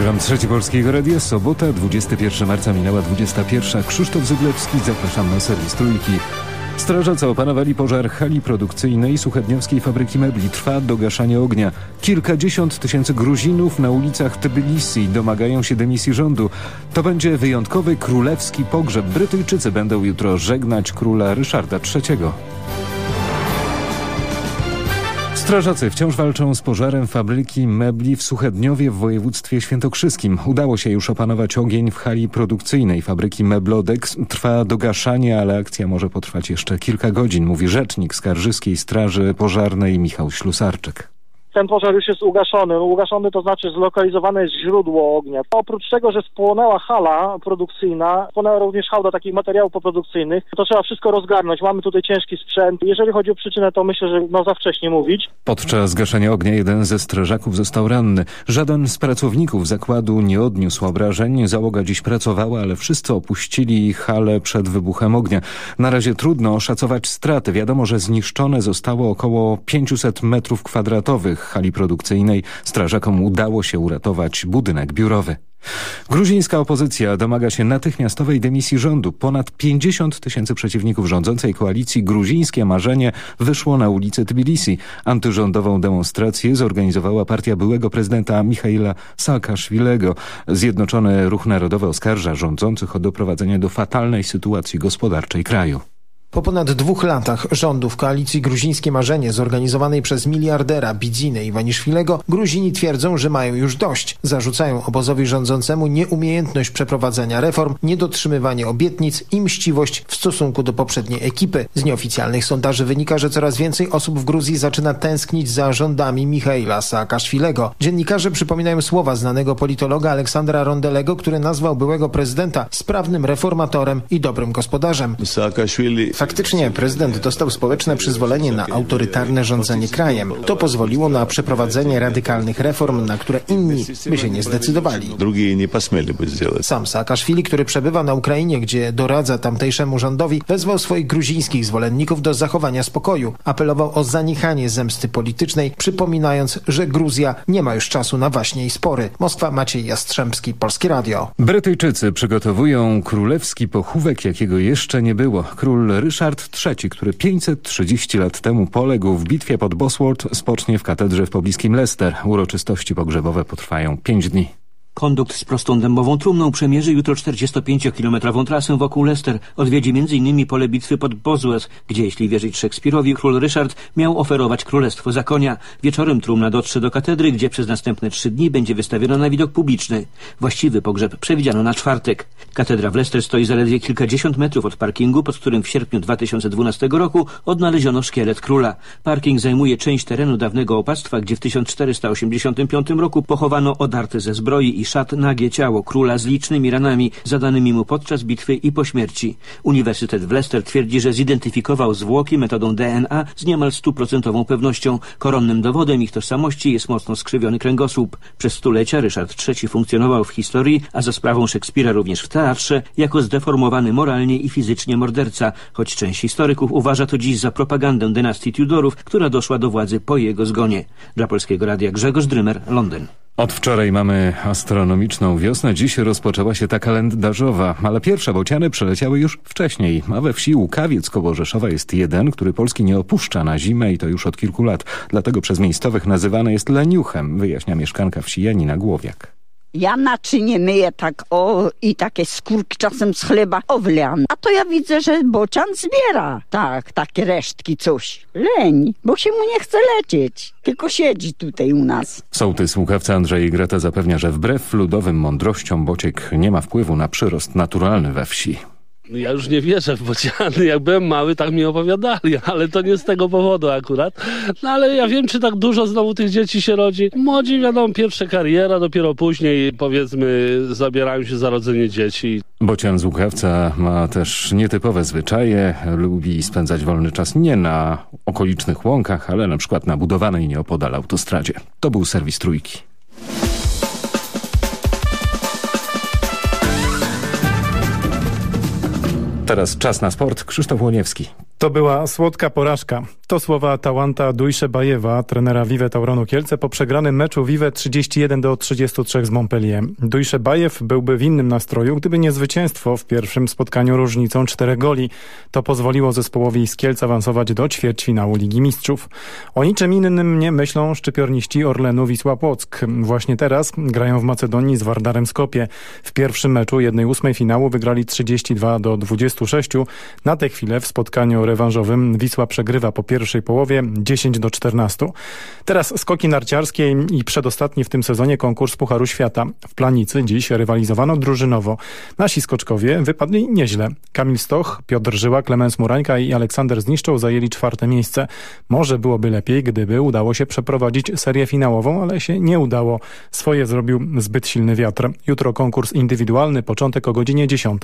Program Trzeci Polskiego Radia, sobota, 21 marca minęła 21. Krzysztof Zyblewski, zapraszam na serwis Trójki. Strażacy opanowali pożar hali produkcyjnej Suchedniowskiej fabryki mebli. Trwa dogaszanie ognia. Kilkadziesiąt tysięcy Gruzinów na ulicach Tbilisi domagają się dymisji rządu. To będzie wyjątkowy królewski pogrzeb. Brytyjczycy będą jutro żegnać króla Ryszarda III. Strażacy wciąż walczą z pożarem fabryki mebli w Suchedniowie w województwie świętokrzyskim. Udało się już opanować ogień w hali produkcyjnej fabryki Meblodex. Trwa dogaszanie, ale akcja może potrwać jeszcze kilka godzin, mówi rzecznik Skarżyskiej Straży Pożarnej Michał Ślusarczyk ten pożar już jest ugaszony. No, ugaszony to znaczy zlokalizowane jest źródło ognia. Oprócz tego, że spłonęła hala produkcyjna, spłonęła również hałda takich materiałów poprodukcyjnych, to trzeba wszystko rozgarnąć. Mamy tutaj ciężki sprzęt. Jeżeli chodzi o przyczynę, to myślę, że no za wcześnie mówić. Podczas gaszenia ognia jeden ze strażaków został ranny. Żaden z pracowników zakładu nie odniósł obrażeń. Załoga dziś pracowała, ale wszyscy opuścili halę przed wybuchem ognia. Na razie trudno oszacować straty. Wiadomo, że zniszczone zostało około 500 metrów kwadratowych hali produkcyjnej strażakom udało się uratować budynek biurowy. Gruzińska opozycja domaga się natychmiastowej dymisji rządu. Ponad 50 tysięcy przeciwników rządzącej koalicji Gruzińskie Marzenie wyszło na ulicę Tbilisi. Antyrządową demonstrację zorganizowała partia byłego prezydenta Michaila Saakaszwilego. Zjednoczony Ruch Narodowy oskarża rządzących o doprowadzenie do fatalnej sytuacji gospodarczej kraju. Po ponad dwóch latach rządów koalicji Gruzińskie Marzenie zorganizowanej przez miliardera Bidzinę Iwaniszwilego Gruzini twierdzą, że mają już dość. Zarzucają obozowi rządzącemu nieumiejętność przeprowadzenia reform, niedotrzymywanie obietnic i mściwość w stosunku do poprzedniej ekipy. Z nieoficjalnych sondaży wynika, że coraz więcej osób w Gruzji zaczyna tęsknić za rządami Michaila Saakaszwilego. Dziennikarze przypominają słowa znanego politologa Aleksandra Rondelego, który nazwał byłego prezydenta sprawnym reformatorem i dobrym gospodarzem. Saakaszwili Faktycznie prezydent dostał społeczne przyzwolenie na autorytarne rządzenie krajem. To pozwoliło na przeprowadzenie radykalnych reform, na które inni by się nie zdecydowali. Drugi nie posmieli by zrobić. Sam Saakaszwili, który przebywa na Ukrainie, gdzie doradza tamtejszemu rządowi, wezwał swoich gruzińskich zwolenników do zachowania spokoju. Apelował o zaniechanie zemsty politycznej, przypominając, że Gruzja nie ma już czasu na właśnie i spory. Moskwa Maciej Jastrzębski, Polskie Radio. Brytyjczycy przygotowują królewski pochówek, jakiego jeszcze nie było. Król Ryszard III, który 530 lat temu poległ w bitwie pod Bosworth, spocznie w katedrze w pobliskim Leicester. Uroczystości pogrzebowe potrwają 5 dni. Kondukt z prostą dębową trumną przemierzy jutro 45-kilometrową trasę wokół Leicester. Odwiedzi m.in. pole bitwy pod Bosworth, gdzie, jeśli wierzyć Szekspirowi, król Ryszard miał oferować królestwo za konia. Wieczorem trumna dotrze do katedry, gdzie przez następne trzy dni będzie wystawiona na widok publiczny. Właściwy pogrzeb przewidziano na czwartek. Katedra w Leicester stoi zaledwie kilkadziesiąt metrów od parkingu, pod którym w sierpniu 2012 roku odnaleziono szkielet króla. Parking zajmuje część terenu dawnego opactwa, gdzie w 1485 roku pochowano odarte ze zbroi i szat nagie ciało króla z licznymi ranami zadanymi mu podczas bitwy i po śmierci. Uniwersytet w Leicester twierdzi, że zidentyfikował zwłoki metodą DNA z niemal stuprocentową pewnością. Koronnym dowodem ich tożsamości jest mocno skrzywiony kręgosłup. Przez stulecia Ryszard III funkcjonował w historii, a za sprawą Szekspira również w teatrze, jako zdeformowany moralnie i fizycznie morderca, choć część historyków uważa to dziś za propagandę dynastii Tudorów, która doszła do władzy po jego zgonie. Dla Polskiego Radia Grzegorz Drymer, Londyn. Od wczoraj mamy astronomiczną wiosnę, dziś rozpoczęła się ta kalendarzowa, ale pierwsze bociany przeleciały już wcześniej, a we wsi Łukawiec koło Rzeszowa jest jeden, który Polski nie opuszcza na zimę i to już od kilku lat. Dlatego przez miejscowych nazywany jest leniuchem, wyjaśnia mieszkanka wsi Janina Głowiak. Ja naczynie myję tak o i takie skórki czasem z chleba owleam. A to ja widzę, że bocian zbiera. Tak, takie resztki coś. Leń, bo się mu nie chce lecieć. Tylko siedzi tutaj u nas. Sołtys Łukawca Andrzej Greta zapewnia, że wbrew ludowym mądrościom bociek nie ma wpływu na przyrost naturalny we wsi. Ja już nie wierzę w bociany. Jak byłem mały, tak mi opowiadali, ale to nie z tego powodu akurat. No ale ja wiem, czy tak dużo znowu tych dzieci się rodzi. Młodzi, wiadomo, pierwsza kariera, dopiero później, powiedzmy, zabierają się za rodzenie dzieci. Bocian z ma też nietypowe zwyczaje. Lubi spędzać wolny czas nie na okolicznych łąkach, ale na przykład na budowanej nieopodal autostradzie. To był serwis Trójki. Teraz czas na sport. Krzysztof Łoniewski. To była słodka porażka. To słowa Tałanta Dujszebajewa, trenera Vive Tauronu Kielce po przegranym meczu Vive 31 do 33 z Montpellier. Dujszebajew byłby w innym nastroju, gdyby nie zwycięstwo w pierwszym spotkaniu różnicą czterech goli. To pozwoliło zespołowi z Kielc awansować do ćwierćfinału Ligi Mistrzów. O niczym innym nie myślą szczypiorniści Orlenu Wisła Płock. Właśnie teraz grają w Macedonii z Wardarem Skopie. W pierwszym meczu jednej ósmej finału wygrali 32 do 26. Na tę chwilę w spotkaniu rewanżowym Wisła przegrywa po pierwszej połowie 10 do 14. Teraz skoki narciarskie i przedostatni w tym sezonie konkurs Pucharu Świata. W Planicy dziś rywalizowano drużynowo. Nasi skoczkowie wypadli nieźle. Kamil Stoch, Piotr Żyła, Klemens Murańka i Aleksander Zniszczą zajęli czwarte miejsce. Może byłoby lepiej, gdyby udało się przeprowadzić serię finałową, ale się nie udało. Swoje zrobił zbyt silny wiatr. Jutro konkurs indywidualny, początek o godzinie 10.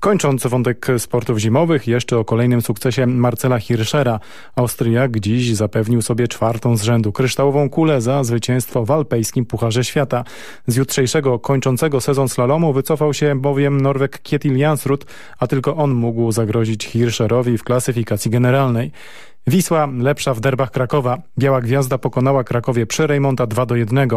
Kończąc wątek sportów zimowych, jeszcze o kolejnym sukcesie Marcela Hirschera. Austriak dziś zapewnił sobie czwartą z rzędu kryształową kulę za zwycięstwo w alpejskim Pucharze Świata. Z jutrzejszego kończącego sezon slalomu wycofał się bowiem Norweg Kjetil Jansrud, a tylko on mógł zagrozić Hirscherowi w klasyfikacji generalnej. Wisła lepsza w derbach Krakowa. Biała Gwiazda pokonała Krakowie przy Rejmonta 2 do 1.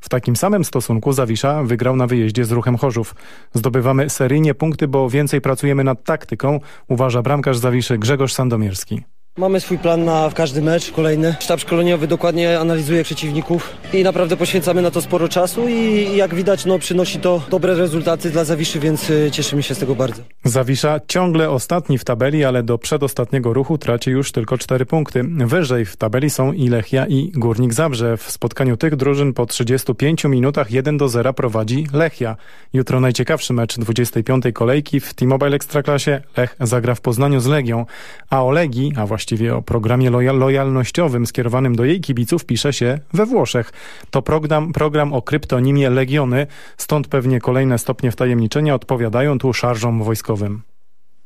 W takim samym stosunku Zawisza wygrał na wyjeździe z Ruchem Chorzów. Zdobywamy seryjnie punkty, bo więcej pracujemy nad taktyką, uważa bramkarz Zawiszy Grzegorz Sandomierski. Mamy swój plan na każdy mecz kolejny. Sztab szkoleniowy dokładnie analizuje przeciwników i naprawdę poświęcamy na to sporo czasu i jak widać no, przynosi to dobre rezultaty dla Zawiszy, więc y, cieszymy się z tego bardzo. Zawisza ciągle ostatni w tabeli, ale do przedostatniego ruchu traci już tylko cztery punkty. Wyżej w tabeli są i Lechia i Górnik Zabrze. W spotkaniu tych drużyn po 35 minutach 1 do 0 prowadzi Lechia. Jutro najciekawszy mecz 25. kolejki w T-Mobile Ekstraklasie. Lech zagra w Poznaniu z Legią, a o Legii, a właśnie właściwie o programie lojal lojalnościowym skierowanym do jej kibiców pisze się we Włoszech. To program, program o kryptonimie Legiony, stąd pewnie kolejne stopnie wtajemniczenia odpowiadają tu szarżom wojskowym.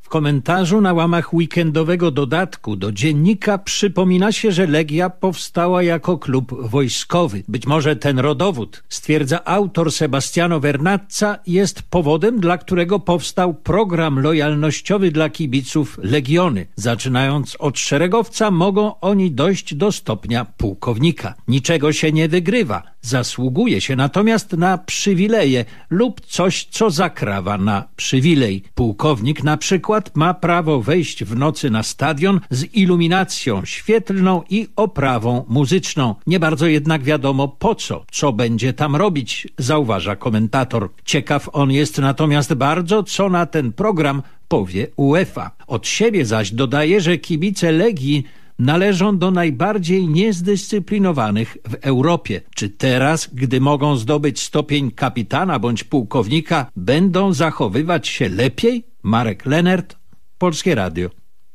W komentarzu na łamach weekendowego dodatku do dziennika przypomina się, że Legia powstała jako klub wojskowy. Być może ten rodowód, stwierdza autor Sebastiano Vernazza, jest powodem, dla którego powstał program lojalnościowy dla kibiców Legiony. Zaczynając od szeregowca mogą oni dojść do stopnia pułkownika. Niczego się nie wygrywa. Zasługuje się natomiast na przywileje lub coś, co zakrawa na przywilej. Pułkownik na przykład ma prawo wejść w nocy na stadion z iluminacją świetlną i oprawą muzyczną. Nie bardzo jednak wiadomo po co, co będzie tam robić, zauważa komentator. Ciekaw on jest natomiast bardzo, co na ten program powie UEFA. Od siebie zaś dodaje, że kibice Legii należą do najbardziej niezdyscyplinowanych w Europie. Czy teraz, gdy mogą zdobyć stopień kapitana bądź pułkownika, będą zachowywać się lepiej? Marek Lenert, Polskie Radio,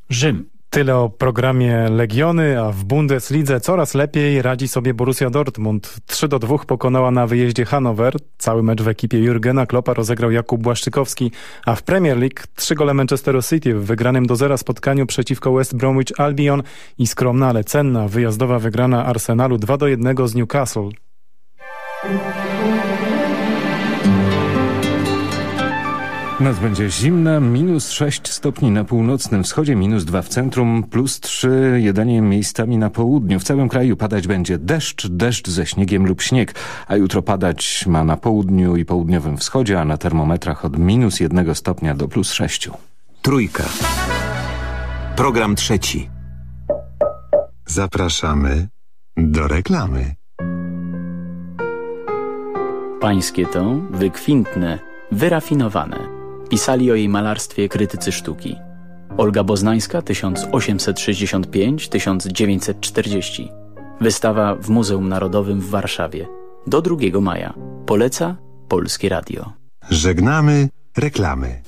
Rzym. Tyle o programie Legiony, a w Bundeslidze coraz lepiej radzi sobie Borussia Dortmund. 3 do 2 pokonała na wyjeździe Hannover. Cały mecz w ekipie Jurgena Kloppa rozegrał Jakub Błaszczykowski, a w Premier League trzy gole Manchesteru City w wygranym do zera spotkaniu przeciwko West Bromwich Albion i skromna, ale cenna wyjazdowa wygrana Arsenalu 2 do 1 z Newcastle. Noc będzie zimna, minus 6 stopni na północnym wschodzie, minus 2 w centrum, plus 3 jedynie miejscami na południu. W całym kraju padać będzie deszcz, deszcz ze śniegiem lub śnieg, a jutro padać ma na południu i południowym wschodzie, a na termometrach od minus 1 stopnia do plus 6. Trójka. Program trzeci. Zapraszamy do reklamy. Pańskie to wykwintne, wyrafinowane Pisali o jej malarstwie krytycy sztuki. Olga Boznańska 1865-1940. Wystawa w Muzeum Narodowym w Warszawie. Do 2 maja. Poleca Polskie Radio. Żegnamy reklamy.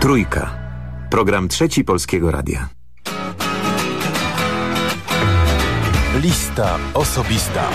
Trójka. Program trzeci Polskiego Radia. Lista osobista.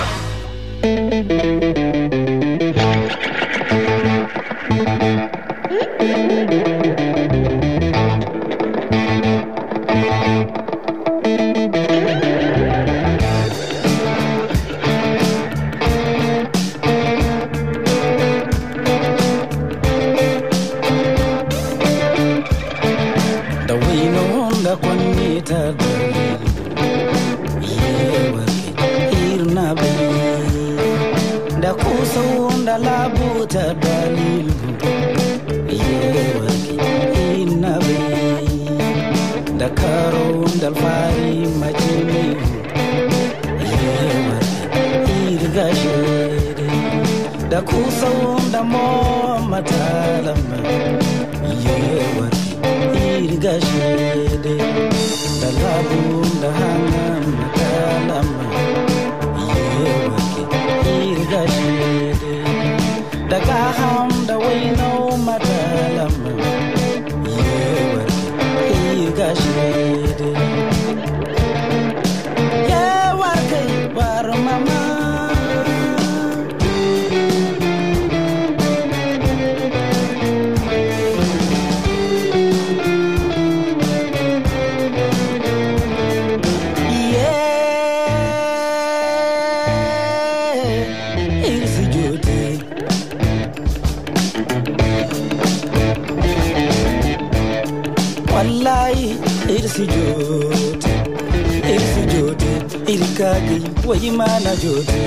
wayimana jode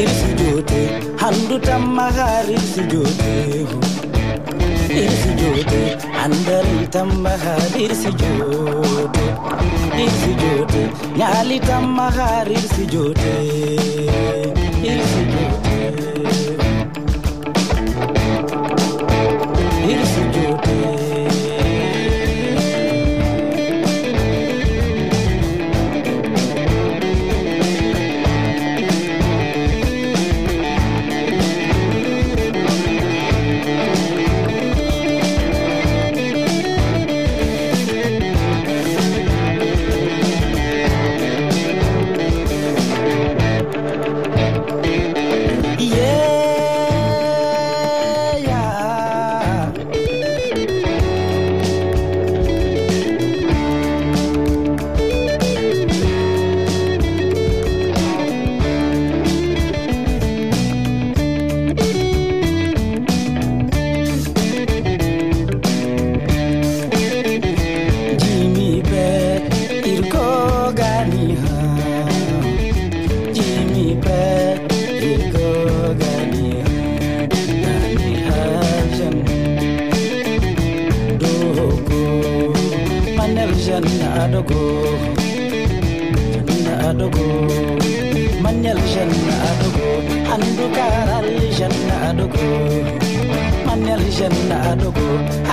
irsi jode handu tamma harirsi jode irsi jode andarin tamma harirsi jode irsi jode nyali tamma har, harirsi jode irsi jode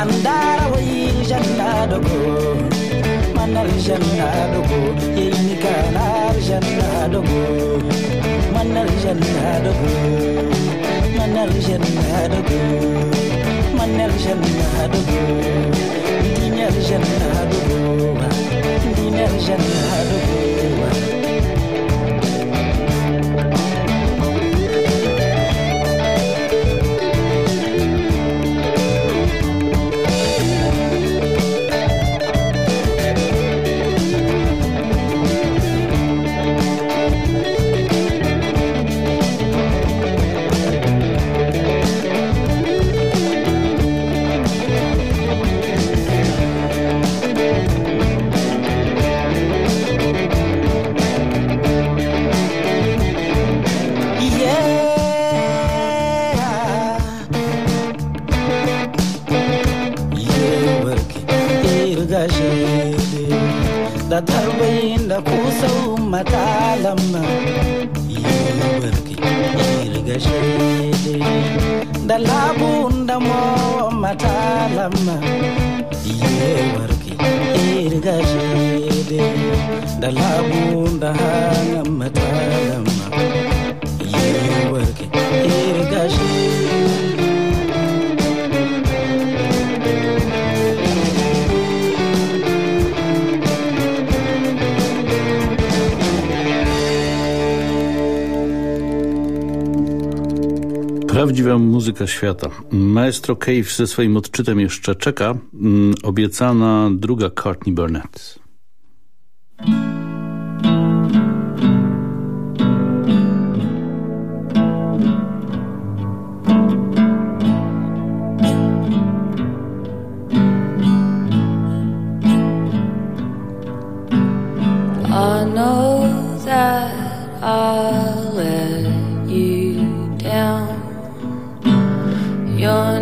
andara wai janna dogo manar janna dogo yini kanar janna dogo manar janna dogo manar janna dogo manar janna dogo dinyar janna dogo. Muzyka świata. Maestro Cave ze swoim odczytem jeszcze czeka. Mm, obiecana druga Courtney Burnett. You're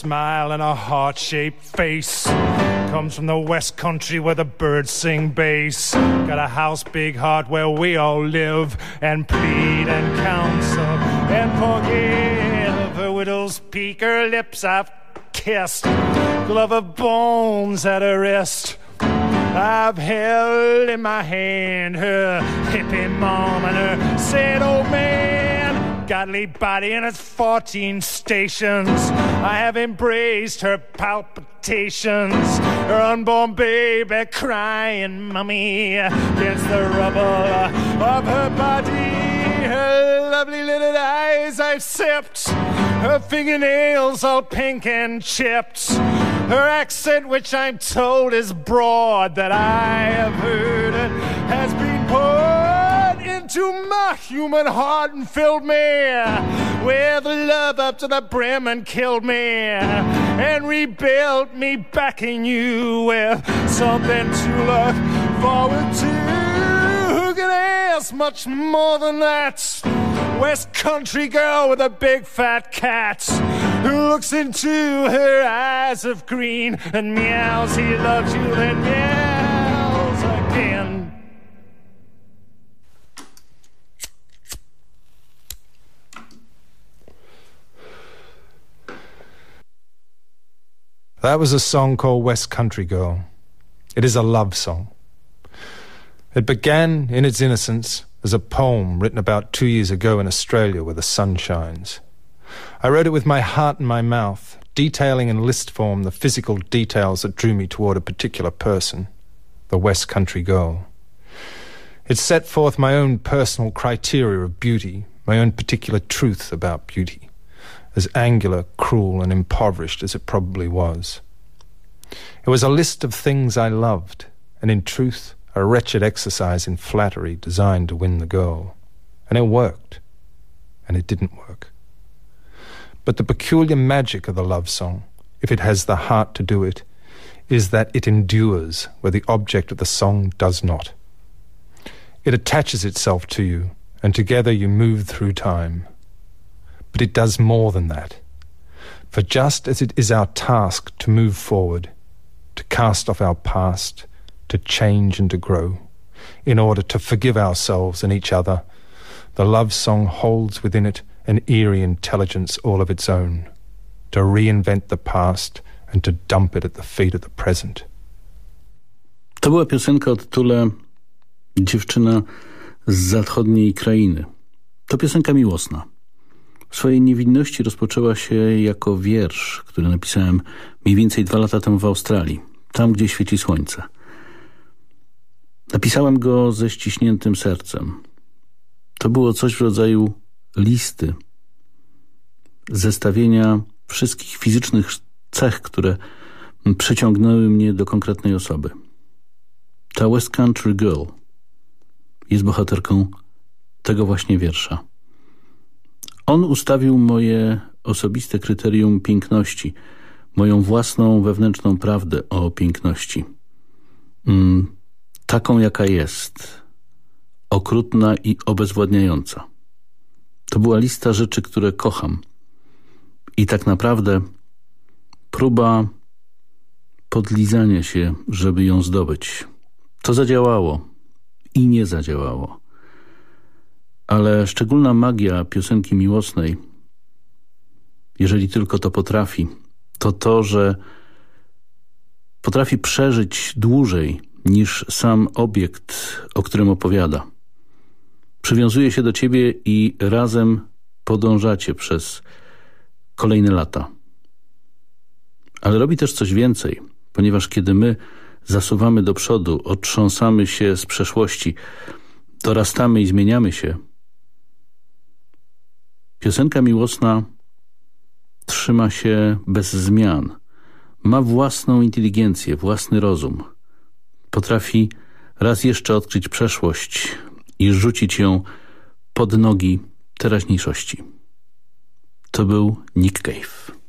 smile and a heart shaped face. Comes from the West Country where the birds sing bass. Got a house, big heart where we all live and plead and counsel and forgive. Her widow's peak, her lips I've kissed. Glove of bones at her wrist. I've held in my hand her hippie mom and her sad old man. Godly body and its 14 stations. I have embraced her palpitations. Her unborn baby crying, mummy, against the rubble of her body. Her lovely little eyes I've sipped. Her fingernails all pink and chipped. Her accent, which I'm told is broad, that I have heard it has been poured into my human heart and filled me with love up to the brim and killed me and rebuilt me back in you with something to look forward to. Who can ask much more than that? West Country girl with a big fat cat who looks into her eyes of green and meows. He loves you, then meows again. That was a song called West Country Girl. It is a love song. It began in its innocence as a poem written about two years ago in Australia where the sun shines. I wrote it with my heart in my mouth, detailing in list form the physical details that drew me toward a particular person, the West Country girl. It set forth my own personal criteria of beauty, my own particular truth about beauty, as angular, cruel, and impoverished as it probably was. It was a list of things I loved, and in truth, a wretched exercise in flattery designed to win the girl. And it worked, and it didn't work. But the peculiar magic of the love song, if it has the heart to do it, is that it endures where the object of the song does not. It attaches itself to you, and together you move through time. But it does more than that. For just as it is our task to move forward, to cast off our past, to change and to grow, in order to forgive ourselves and each other, the love song holds within it an eerie intelligence all of its own, to reinvent the past and to dump it at the feet of the present. To była piosenka o tytule Dziewczyna z zachodniej krainy. To piosenka miłosna. Swojej niewinności rozpoczęła się jako wiersz, który napisałem mniej więcej dwa lata temu w Australii, tam gdzie świeci słońce. Napisałem go ze ściśniętym sercem. To było coś w rodzaju listy, zestawienia wszystkich fizycznych cech, które przyciągnęły mnie do konkretnej osoby. Ta West Country Girl jest bohaterką tego właśnie wiersza. On ustawił moje osobiste kryterium piękności, moją własną wewnętrzną prawdę o piękności. Mm, taką jaka jest, okrutna i obezwładniająca. To była lista rzeczy, które kocham. I tak naprawdę próba podlizania się, żeby ją zdobyć. To zadziałało i nie zadziałało. Ale szczególna magia piosenki miłosnej, jeżeli tylko to potrafi, to to, że potrafi przeżyć dłużej niż sam obiekt, o którym opowiada. Przywiązuje się do ciebie i razem podążacie przez kolejne lata. Ale robi też coś więcej, ponieważ kiedy my zasuwamy do przodu, otrząsamy się z przeszłości, dorastamy i zmieniamy się, piosenka miłosna trzyma się bez zmian. Ma własną inteligencję, własny rozum. Potrafi raz jeszcze odkryć przeszłość i rzucić ją pod nogi teraźniejszości. To był Nick Cave.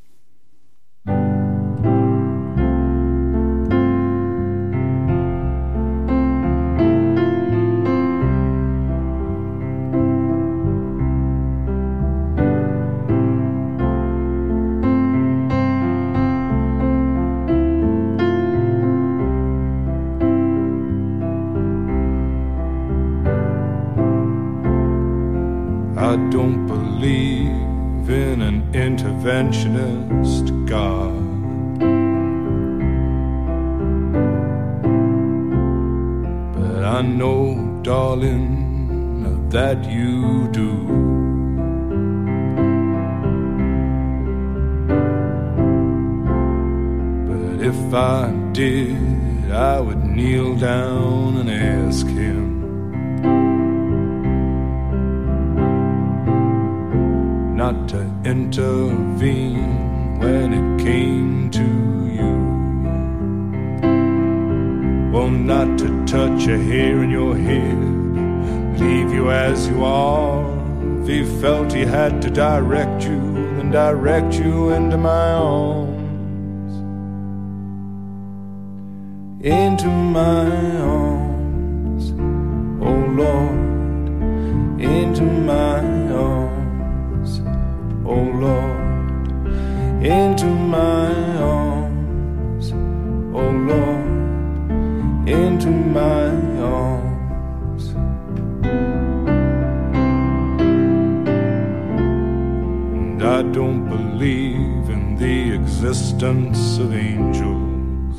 I don't believe in the existence of angels.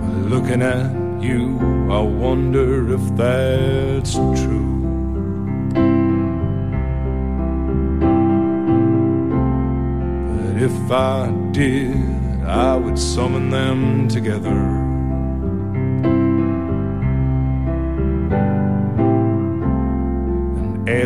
But looking at you, I wonder if that's true. But if I did, I would summon them together.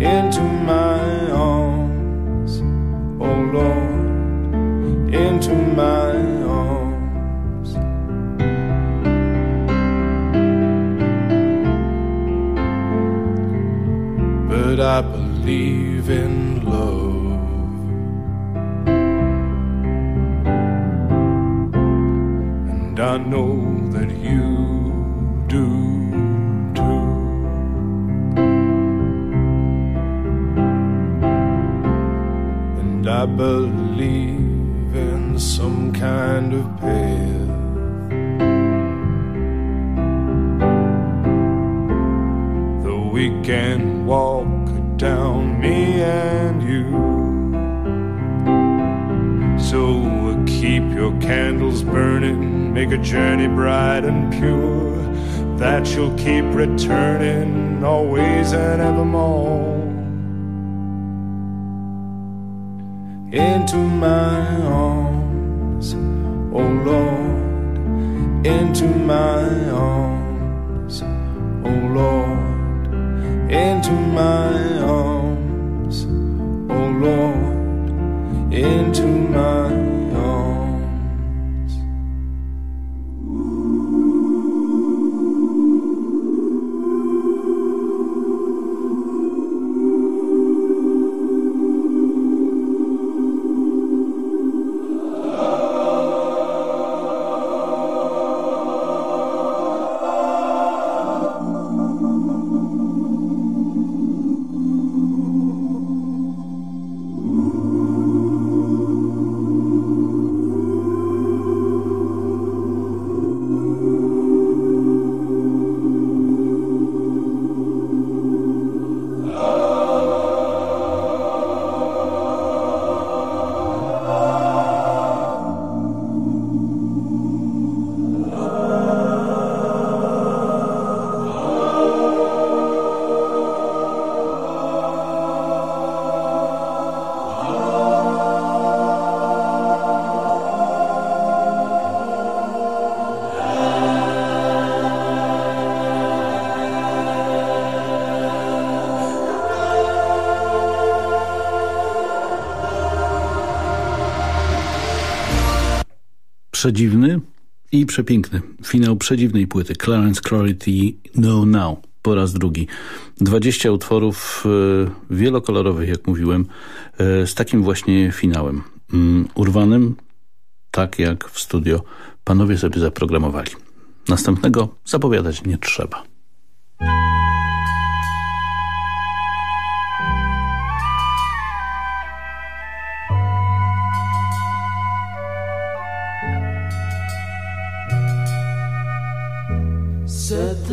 Into my arms, oh Lord, into my arms. But I believe in love. And I know I believe in some kind of path. Though we can walk down, me and you. So keep your candles burning, make a journey bright and pure, that you'll keep returning always and evermore. Into my arms, oh Lord, into my arms, oh Lord, into my arms, oh Lord, into my Przedziwny i przepiękny. Finał przedziwnej płyty Clarence Clarity No Now po raz drugi. 20 utworów e, wielokolorowych, jak mówiłem, e, z takim właśnie finałem. Mm, urwanym, tak jak w studio panowie sobie zaprogramowali. Następnego zapowiadać nie trzeba.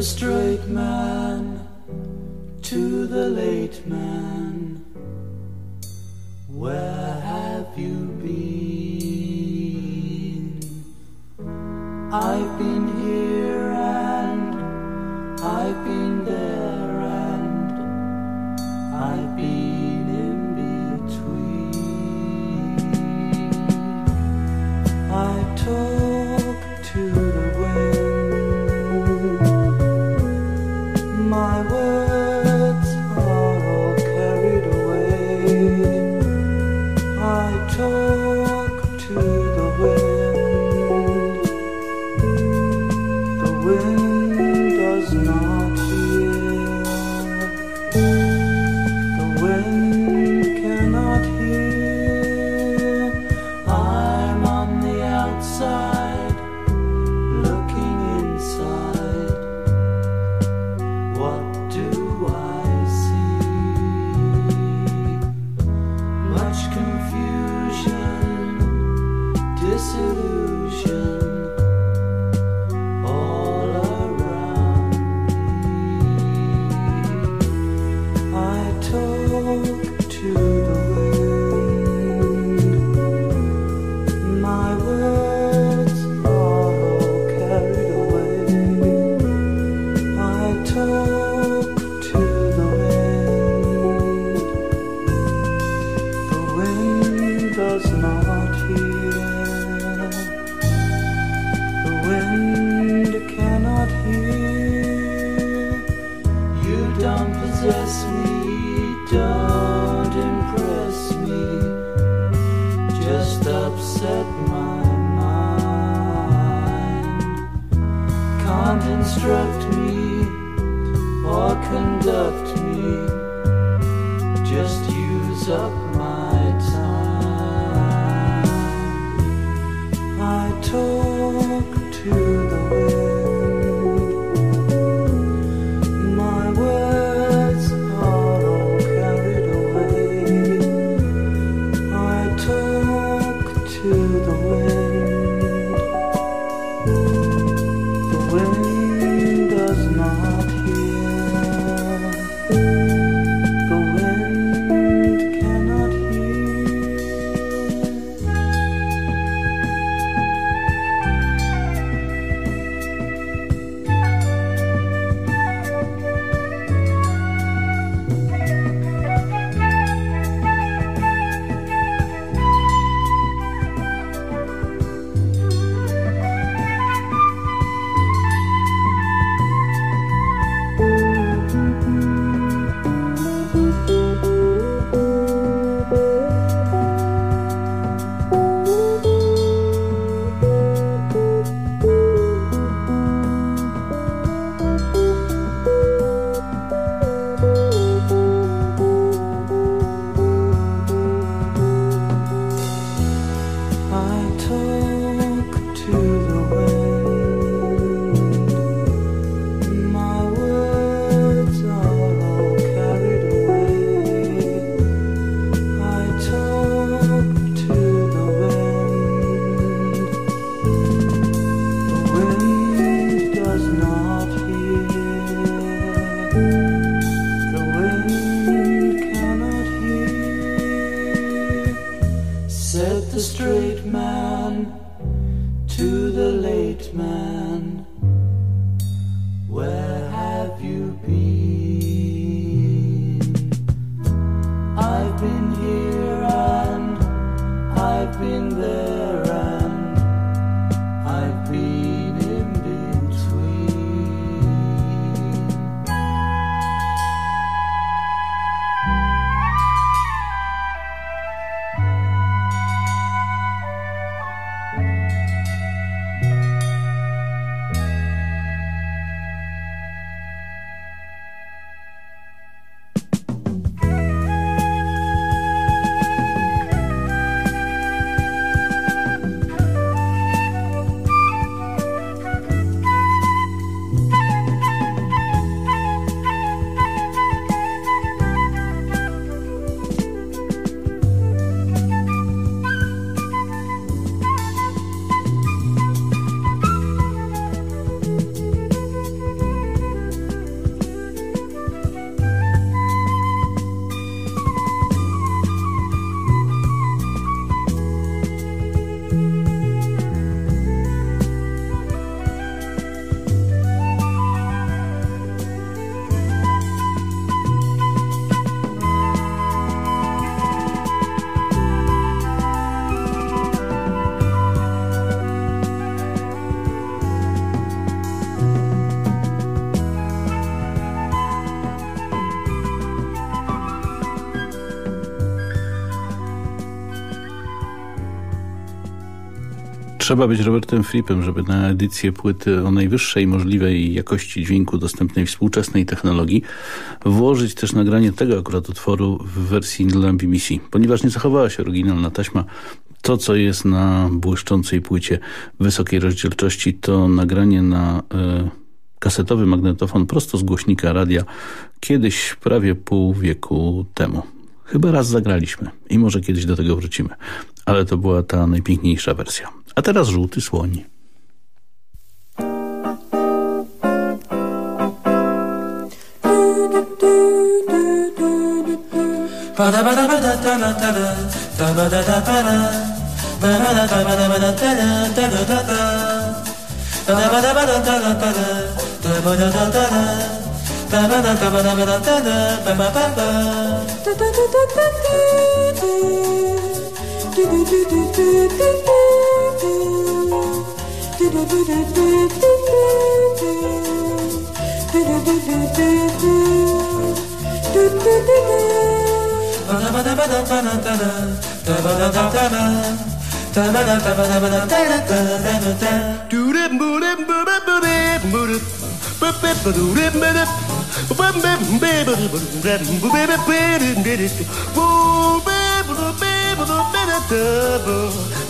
Straight man to the late man, Where have you been? I've been here and I've been Trzeba być Robertem Frippem, żeby na edycję płyty o najwyższej możliwej jakości dźwięku dostępnej współczesnej technologii włożyć też nagranie tego akurat utworu w wersji dla BBC, ponieważ nie zachowała się oryginalna taśma. To, co jest na błyszczącej płycie wysokiej rozdzielczości, to nagranie na e, kasetowy magnetofon prosto z głośnika radia kiedyś prawie pół wieku temu. Chyba raz zagraliśmy i może kiedyś do tego wrócimy, ale to była ta najpiękniejsza wersja. A teraz żółty słoń. Double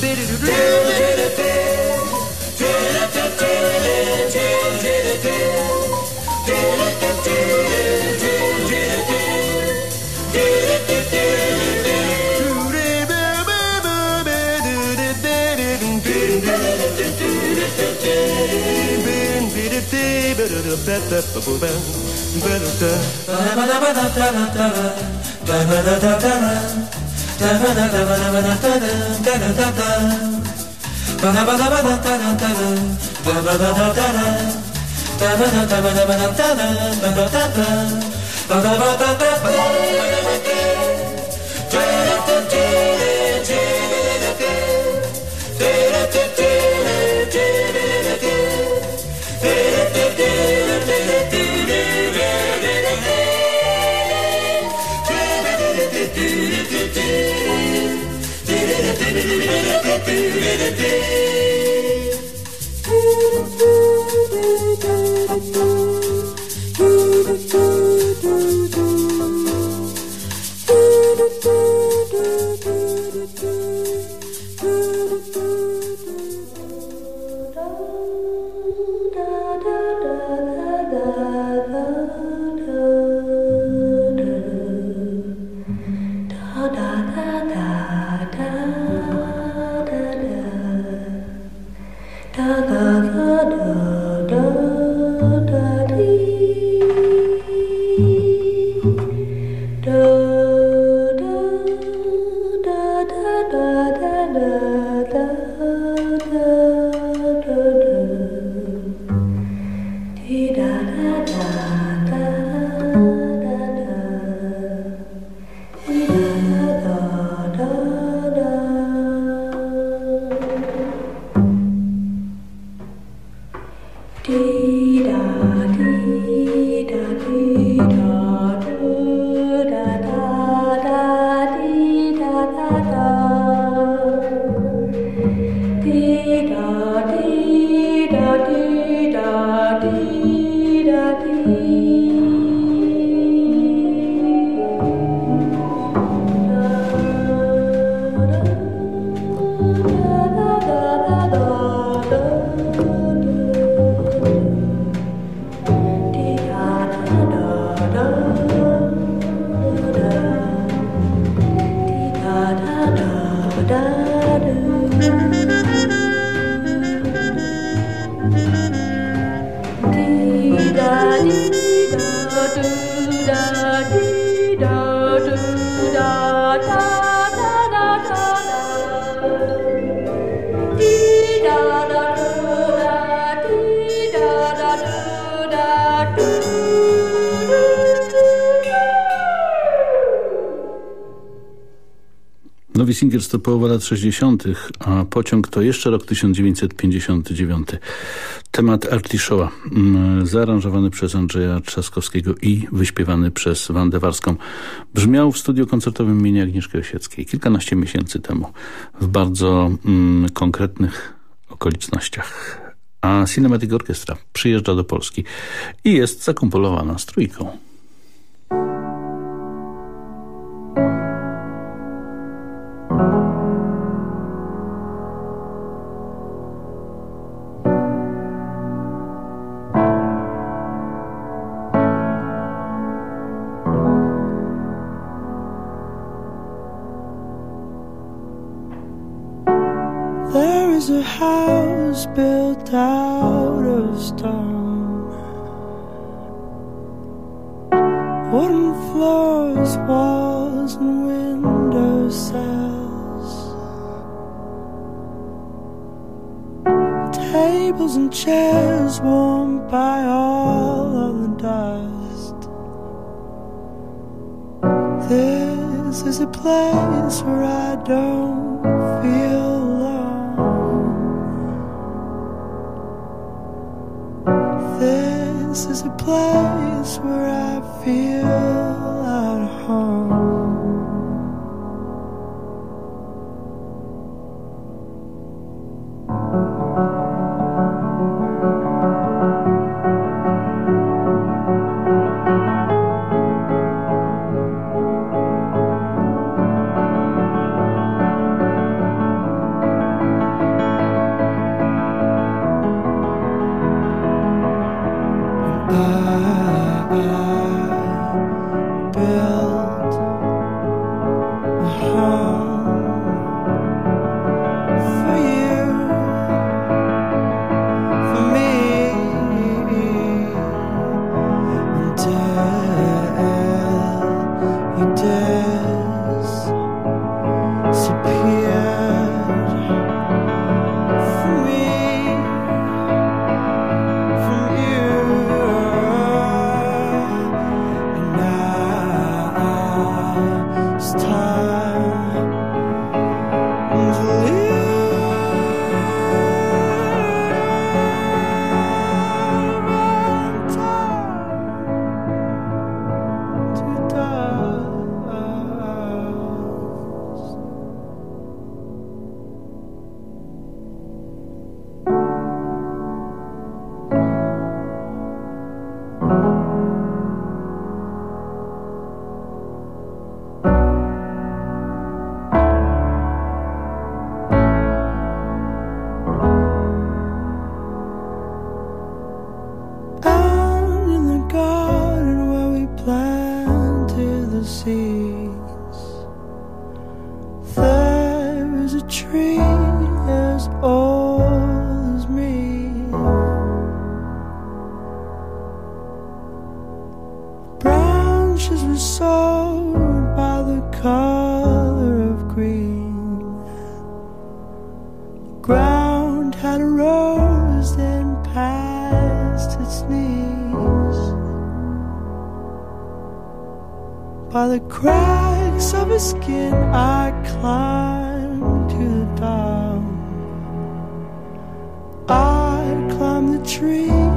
did it, did it. da da da da do, do, do. Nowy Singers to połowa lat 60., a pociąg to jeszcze rok 1959. Temat Artiszoła, mm, zaaranżowany przez Andrzeja Trzaskowskiego i wyśpiewany przez Wandę Warską, brzmiał w studiu koncertowym imienia Agnieszki Osieckiej kilkanaście miesięcy temu w bardzo mm, konkretnych okolicznościach. A Cinematic Orchestra przyjeżdża do Polski i jest zakomponowana z trójką. Tables and chairs warmed by all of the dust. This is a place where I don't feel alone. This is a place where I feel at home. Branches were sown by the color of green. The ground had rose then past its knees. By the cracks of his skin, I climbed to the top. I climbed the tree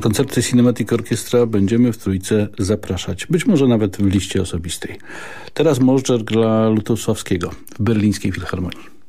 Koncerty Cinematic Orchestra będziemy w Trójce zapraszać, być może nawet w liście osobistej. Teraz Możdżer dla Lutosławskiego w Berlińskiej Filharmonii.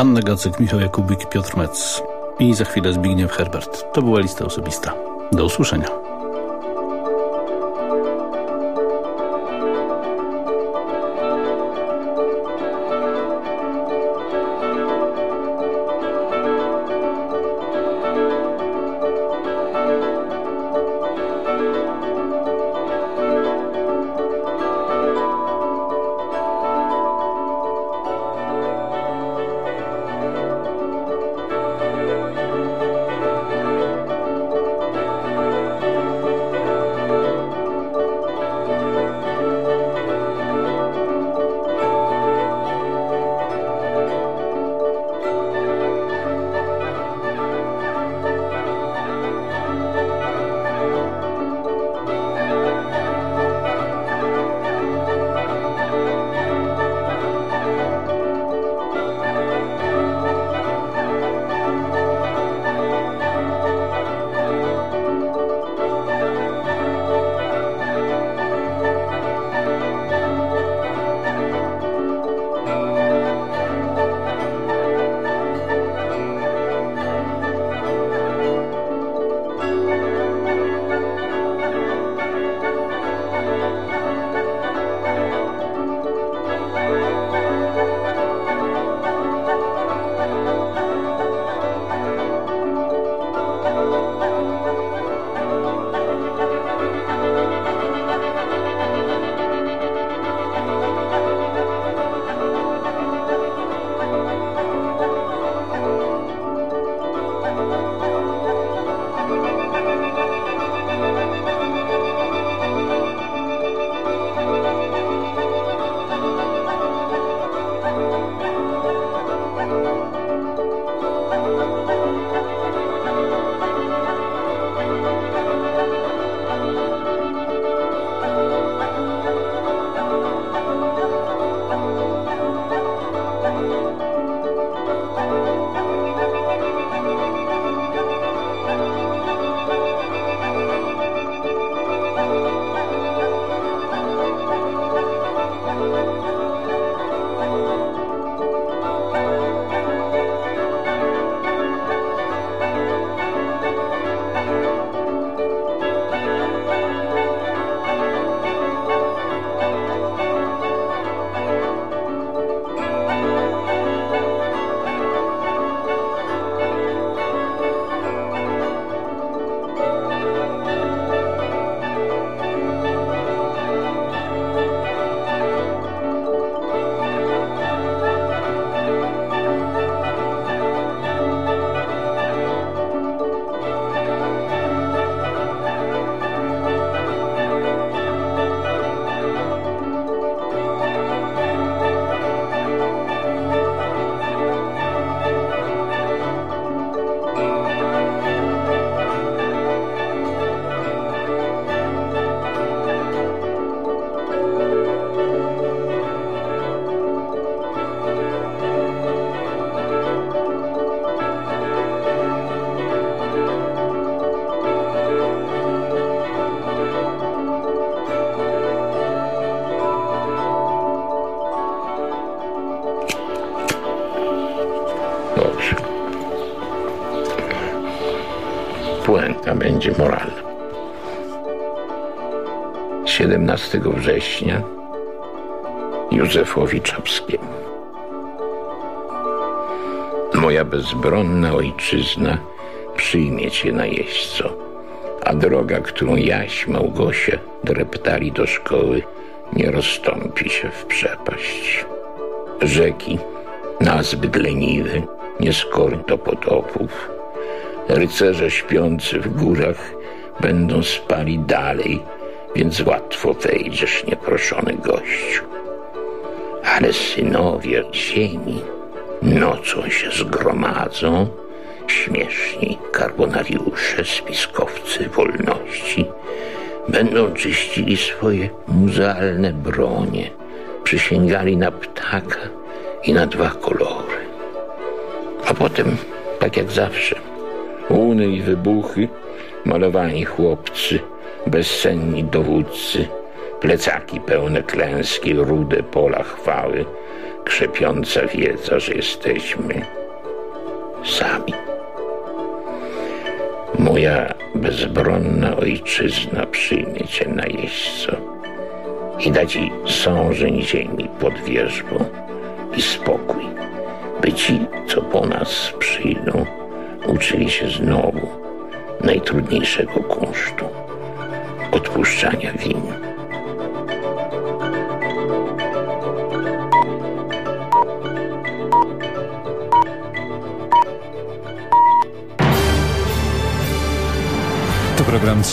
Anna Gacyk, Michał Jakubik, Piotr Metz i za chwilę Zbigniew Herbert. To była lista osobista. Do usłyszenia. Puenta będzie moralna. 17 września Józefowi Czapskiemu. Moja bezbronna ojczyzna przyjmie cię na jeźdźco, a droga, którą jaś Małgosia dreptali do szkoły, nie rozstąpi się w przepaść. Rzeki, nazbyt leniwe, nie do potopów, rycerze śpiący w górach będą spali dalej, więc łatwo wejdziesz, nieproszony gościu. Ale synowie ziemi nocą się zgromadzą, śmieszni karbonariusze, spiskowcy wolności, będą czyścili swoje muzealne bronie, przysięgali na ptaka i na dwa kolory. A potem, tak jak zawsze, łuny i wybuchy, malowani chłopcy, bezsenni dowódcy, plecaki pełne klęski, rude pola chwały, krzepiąca wiedza, że jesteśmy sami. Moja bezbronna ojczyzna przyjmie cię na jeźdźco i da ci sążeń ziemi pod wierzbą i spokój, by ci, co po nas przyjdą, uczyli się znowu najtrudniejszego kunsztu odpuszczania win. To program